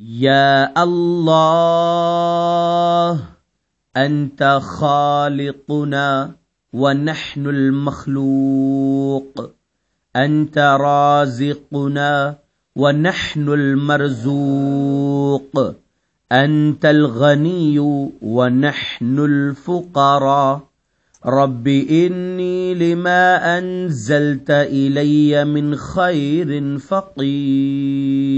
يا الله انت خالقنا ونحن المخلوق. انت رازقنا ونحن المرزوق. انت الغني ونحن الفقراء. رب اني لما انزلت الي من خير فقير.